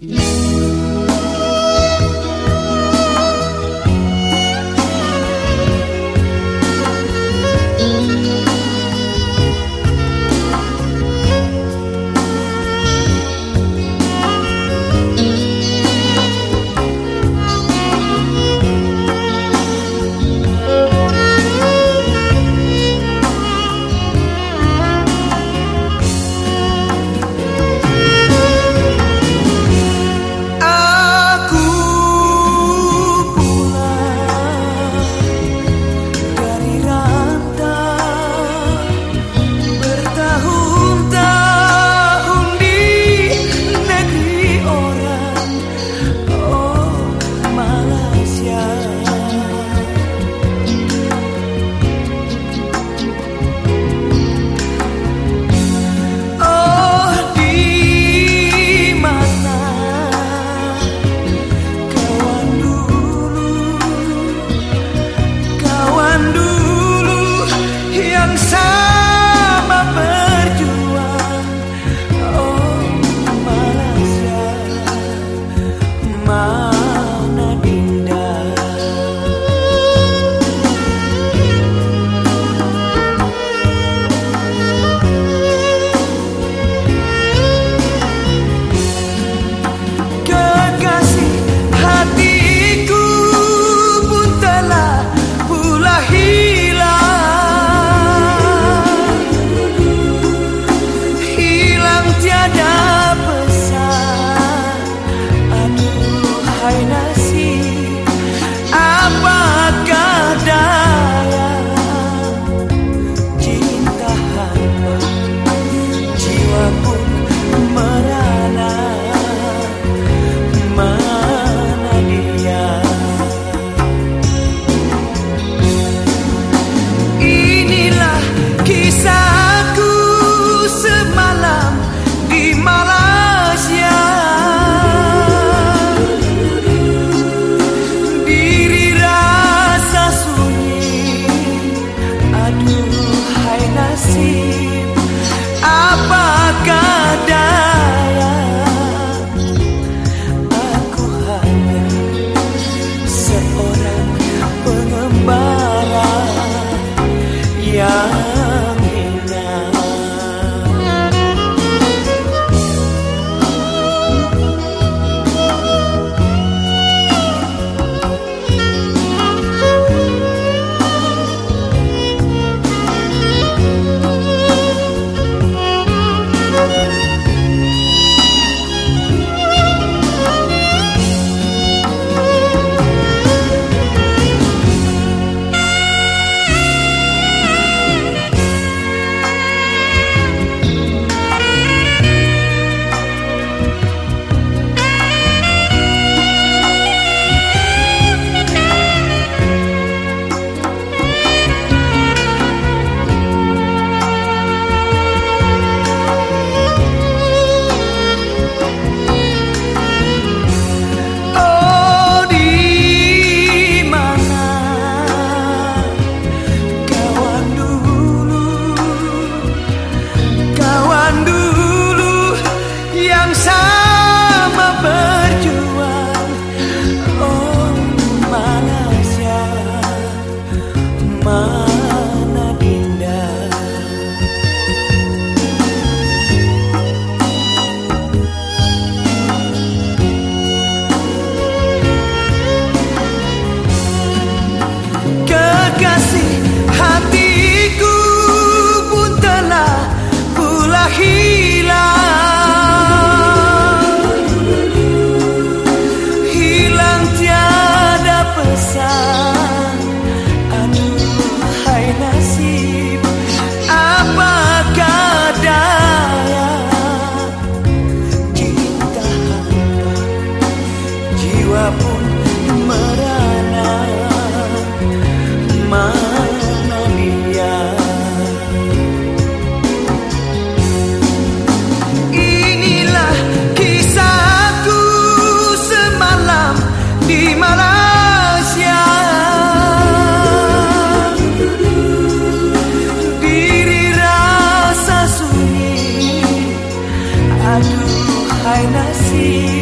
Música malam see.